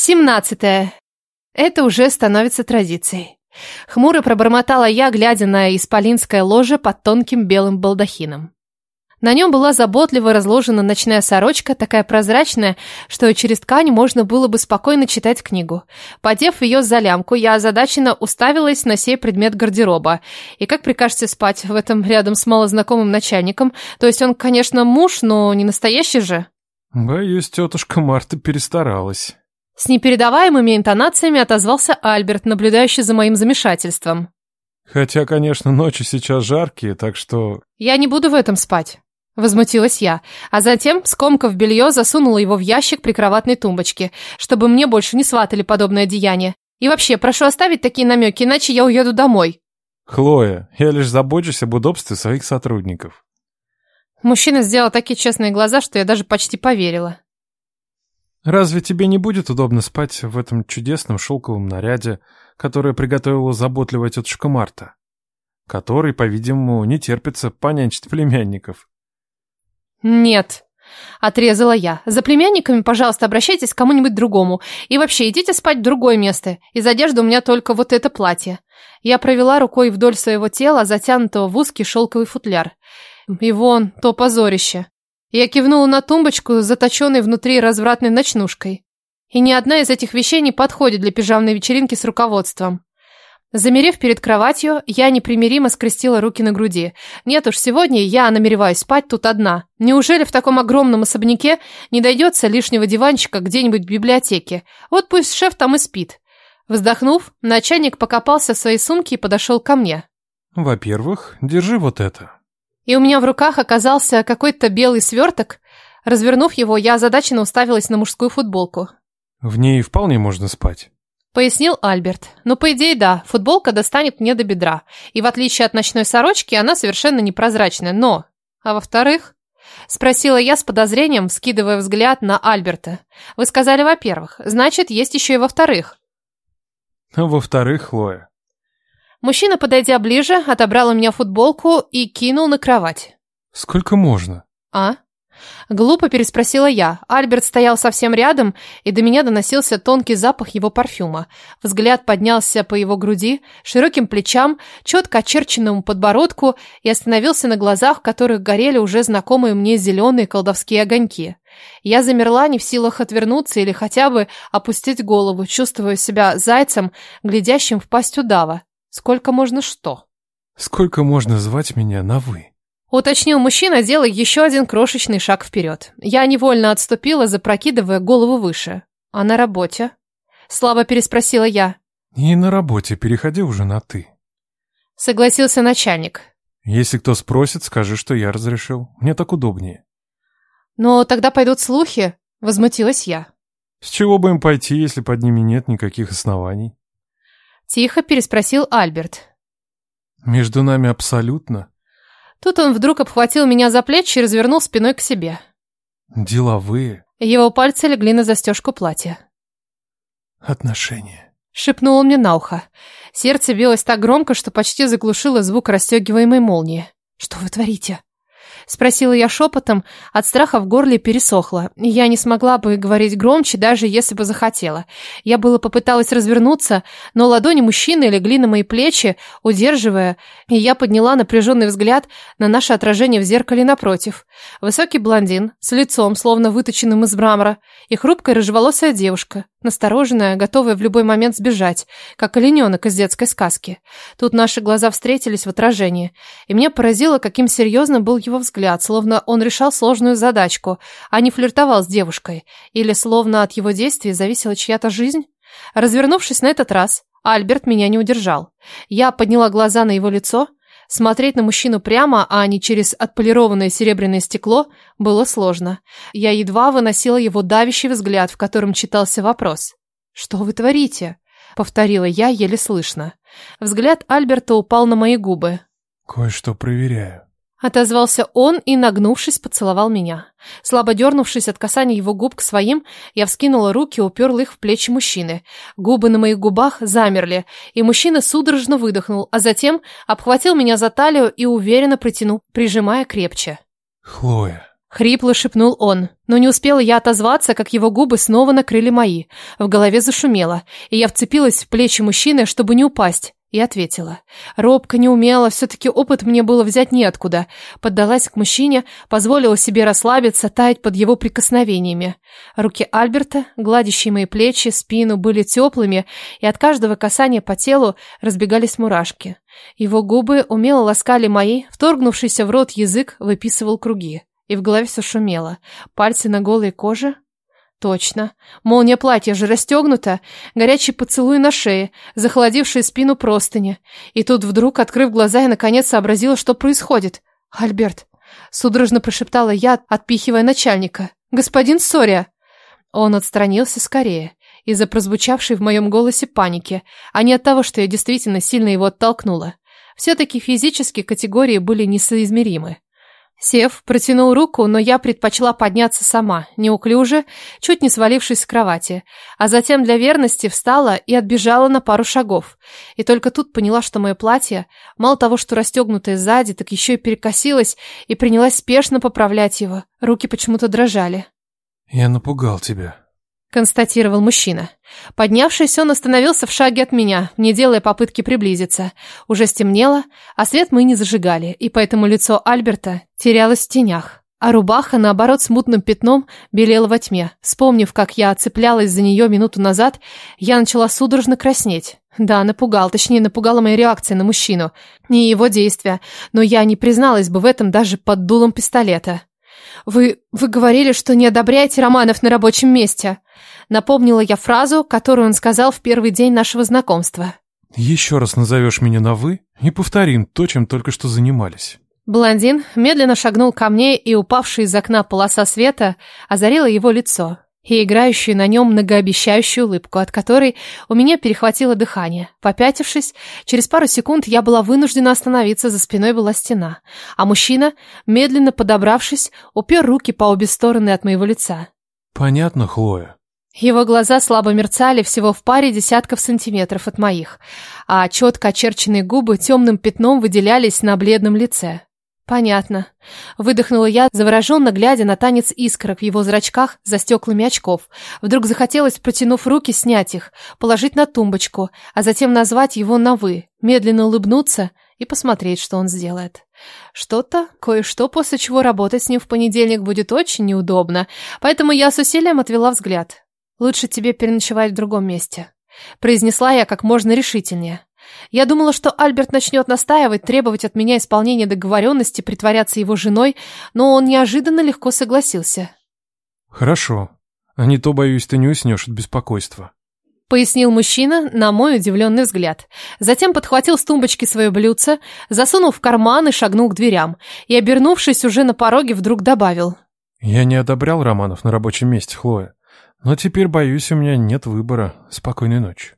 Семнадцатое. Это уже становится традицией. Хмуро пробормотала я, глядя на исполинское ложе под тонким белым балдахином. На нем была заботливо разложена ночная сорочка, такая прозрачная, что через ткань можно было бы спокойно читать книгу. Подев ее за лямку, я озадаченно уставилась на сей предмет гардероба. И как прикажете спать в этом рядом с малознакомым начальником? То есть он, конечно, муж, но не настоящий же? Боюсь, тетушка Марта перестаралась. С непередаваемыми интонациями отозвался Альберт, наблюдающий за моим замешательством. Хотя, конечно, ночи сейчас жаркие, так что... Я не буду в этом спать. Возмутилась я, а затем, скомкав белье, засунула его в ящик прикроватной тумбочки, чтобы мне больше не сватали подобное деяние. И вообще, прошу оставить такие намеки, иначе я уеду домой. Хлоя, я лишь забочусь об удобстве своих сотрудников. Мужчина сделал такие честные глаза, что я даже почти поверила. Разве тебе не будет удобно спать в этом чудесном шелковом наряде, которое приготовила заботливая тетушка Марта? Который, по-видимому, не терпится понянчить племянников. Нет, отрезала я. За племянниками, пожалуйста, обращайтесь к кому-нибудь другому. И вообще, идите спать в другое место. Из одежды у меня только вот это платье. Я провела рукой вдоль своего тела, затянутого в узкий шелковый футляр. И вон, то позорище. Я кивнула на тумбочку, заточенной внутри развратной ночнушкой. И ни одна из этих вещей не подходит для пижамной вечеринки с руководством. Замерев перед кроватью, я непримиримо скрестила руки на груди. Нет уж, сегодня я намереваюсь спать тут одна. Неужели в таком огромном особняке не дойдется лишнего диванчика где-нибудь в библиотеке? Вот пусть шеф там и спит. Вздохнув, начальник покопался в своей сумке и подошел ко мне. Во-первых, держи вот это. И у меня в руках оказался какой-то белый сверток. Развернув его, я озадаченно уставилась на мужскую футболку. В ней вполне можно спать. Пояснил Альберт. Ну, по идее, да, футболка достанет мне до бедра. И в отличие от ночной сорочки, она совершенно непрозрачная. Но... А во-вторых... Спросила я с подозрением, скидывая взгляд на Альберта. Вы сказали во-первых. Значит, есть еще и во-вторых. А во-вторых, Хлоя, Мужчина, подойдя ближе, отобрал у меня футболку и кинул на кровать. Сколько можно? А? Глупо переспросила я. Альберт стоял совсем рядом, и до меня доносился тонкий запах его парфюма. Взгляд поднялся по его груди, широким плечам, четко очерченному подбородку и остановился на глазах, в которых горели уже знакомые мне зеленые колдовские огоньки. Я замерла, не в силах отвернуться или хотя бы опустить голову, чувствуя себя зайцем, глядящим в пасть удава. Сколько можно что? Сколько можно звать меня на «вы»? Уточнил мужчина, делая еще один крошечный шаг вперед. Я невольно отступила, запрокидывая голову выше. А на работе? Слабо переспросила я. И на работе переходи уже на «ты». Согласился начальник. Если кто спросит, скажи, что я разрешил. Мне так удобнее. Но тогда пойдут слухи, возмутилась я. С чего бы им пойти, если под ними нет никаких оснований? Тихо переспросил Альберт. Между нами абсолютно. Тут он вдруг обхватил меня за плечи и развернул спиной к себе. Деловые Его пальцы легли на застежку платья. отношения. Шепнул он мне на ухо. Сердце билось так громко, что почти заглушило звук расстегиваемой молнии. «Что вы творите?» Спросила я шепотом, от страха в горле пересохло. Я не смогла бы говорить громче, даже если бы захотела. Я было попыталась развернуться, но ладони мужчины легли на мои плечи, удерживая, и я подняла напряженный взгляд на наше отражение в зеркале напротив. Высокий блондин, с лицом, словно выточенным из мрамора, и хрупкая рыжеволосая девушка, настороженная, готовая в любой момент сбежать, как олененок из детской сказки. Тут наши глаза встретились в отражении, и меня поразило, каким серьезным был его взгляд, словно он решал сложную задачку, а не флиртовал с девушкой, или словно от его действий зависела чья-то жизнь. Развернувшись на этот раз, Альберт меня не удержал. Я подняла глаза на его лицо. Смотреть на мужчину прямо, а не через отполированное серебряное стекло, было сложно. Я едва выносила его давящий взгляд, в котором читался вопрос. «Что вы творите?» — повторила я еле слышно. Взгляд Альберта упал на мои губы. Кое-что проверяю. Отозвался он и, нагнувшись, поцеловал меня. Слабо дернувшись от касания его губ к своим, я вскинула руки и уперла их в плечи мужчины. Губы на моих губах замерли, и мужчина судорожно выдохнул, а затем обхватил меня за талию и уверенно притянул, прижимая крепче. Хлоя. Хрипло шепнул он, но не успела я отозваться, как его губы снова накрыли мои. В голове зашумело, и я вцепилась в плечи мужчины, чтобы не упасть, и ответила. Робко, не умела, все-таки опыт мне было взять неоткуда. Поддалась к мужчине, позволила себе расслабиться, таять под его прикосновениями. Руки Альберта, гладящие мои плечи, спину, были теплыми, и от каждого касания по телу разбегались мурашки. Его губы умело ласкали мои, вторгнувшийся в рот язык выписывал круги. И в голове все шумело. Пальцы на голой коже. Точно. Молния платья же расстегнута. Горячий поцелуй на шее, захолодивший спину простыни. И тут вдруг, открыв глаза, я наконец сообразила, что происходит. «Альберт!» Судорожно прошептала я, отпихивая начальника. «Господин Сория!» Он отстранился скорее. Из-за прозвучавшей в моем голосе паники, а не от того, что я действительно сильно его оттолкнула. Все-таки физические категории были несоизмеримы. Сев, протянул руку, но я предпочла подняться сама, неуклюже, чуть не свалившись с кровати, а затем для верности встала и отбежала на пару шагов. И только тут поняла, что мое платье, мало того, что расстегнутое сзади, так еще и перекосилось, и принялась спешно поправлять его. Руки почему-то дрожали. «Я напугал тебя», констатировал мужчина. Поднявшись, он остановился в шаге от меня, не делая попытки приблизиться. Уже стемнело, а свет мы не зажигали, и поэтому лицо Альберта терялось в тенях. А рубаха, наоборот, смутным пятном белела во тьме. Вспомнив, как я цеплялась за нее минуту назад, я начала судорожно краснеть. Да, напугал, точнее, напугала моя реакция на мужчину. Не его действия, но я не призналась бы в этом даже под дулом пистолета. «Вы... вы говорили, что не одобряете романов на рабочем месте», напомнила я фразу, которую он сказал в первый день нашего знакомства. «Еще раз назовешь меня на «вы» и повторим то, чем только что занимались». Блондин медленно шагнул ко мне, и упавшая из окна полоса света озарила его лицо и играющую на нем многообещающую улыбку, от которой у меня перехватило дыхание. Попятившись, через пару секунд я была вынуждена остановиться, за спиной была стена, а мужчина, медленно подобравшись, упер руки по обе стороны от моего лица. «Понятно, Хлоя?» Его глаза слабо мерцали всего в паре десятков сантиметров от моих, а четко очерченные губы темным пятном выделялись на бледном лице. Понятно. Выдохнула я, завороженно глядя на танец искорок в его зрачках за стеклами очков. Вдруг захотелось, протянув руки, снять их, положить на тумбочку, а затем назвать его на «вы», медленно улыбнуться и посмотреть, что он сделает. Что-то, кое-что, после чего работать с ним в понедельник будет очень неудобно, поэтому я с усилием отвела взгляд. «Лучше тебе переночевать в другом месте», — произнесла я как можно решительнее. Я думала, что Альберт начнет настаивать, требовать от меня исполнения договоренности, притворяться его женой, но он неожиданно легко согласился. «Хорошо. А не то, боюсь, ты не уснешь от беспокойства», — пояснил мужчина на мой удивленный взгляд. Затем подхватил с тумбочки свое блюдце, засунул в карман и шагнул к дверям. И, обернувшись уже на пороге, вдруг добавил. «Я не одобрял романов на рабочем месте, Хлоя. Но теперь, боюсь, у меня нет выбора. Спокойной ночи».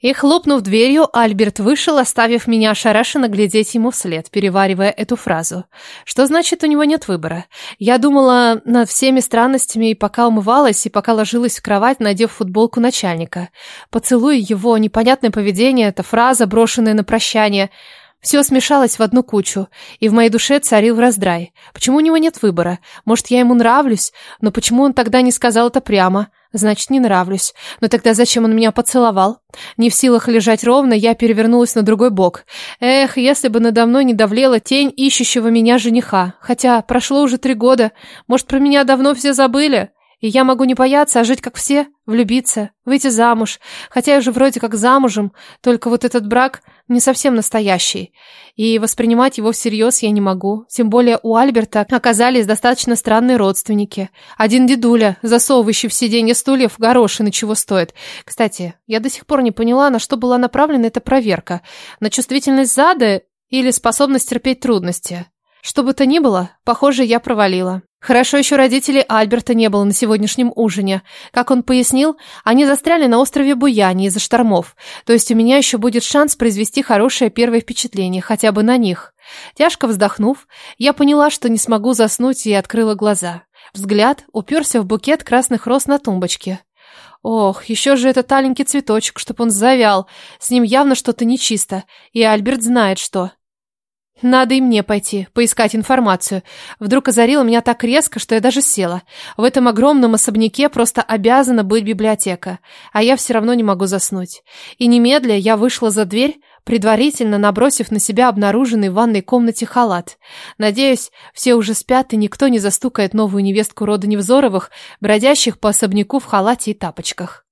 И, хлопнув дверью, Альберт вышел, оставив меня ошарашенно глядеть ему вслед, переваривая эту фразу. Что значит, у него нет выбора? Я думала над всеми странностями и пока умывалась, и пока ложилась в кровать, надев футболку начальника. Поцелуй его, непонятное поведение, эта фраза, брошенная на прощание – все смешалось в одну кучу, и в моей душе царил раздрай. Почему у него нет выбора? Может, я ему нравлюсь? Но почему он тогда не сказал это прямо? Значит, не нравлюсь. Но тогда зачем он меня поцеловал? Не в силах лежать ровно, я перевернулась на другой бок. Эх, если бы надо мной не давлела тень ищущего меня жениха. Хотя прошло уже три года. Может, про меня давно все забыли? И я могу не бояться, а жить как все, влюбиться, выйти замуж. Хотя я уже вроде как замужем, только вот этот брак не совсем настоящий. И воспринимать его всерьез я не могу. Тем более у Альберта оказались достаточно странные родственники. Один дедуля, засовывающий в сиденье стульев горошины чего стоит. Кстати, я до сих пор не поняла, на что была направлена эта проверка. На чувствительность зада или способность терпеть трудности. Что бы то ни было, похоже, я провалила. Хорошо еще родителей Альберта не было на сегодняшнем ужине. Как он пояснил, они застряли на острове Буяни из-за штормов. То есть у меня еще будет шанс произвести хорошее первое впечатление, хотя бы на них. Тяжко вздохнув, я поняла, что не смогу заснуть и открыла глаза. Взгляд уперся в букет красных роз на тумбочке. Ох, еще же этот аленький цветочек, чтоб он завял. С ним явно что-то нечисто, и Альберт знает что. Надо и мне пойти, поискать информацию. Вдруг озарило меня так резко, что я даже села. В этом огромном особняке просто обязана быть библиотека, а я все равно не могу заснуть. И немедля я вышла за дверь, предварительно набросив на себя обнаруженный в ванной комнате халат. Надеюсь, все уже спят и никто не застукает новую невестку рода Невзоровых, бродящих по особняку в халате и тапочках.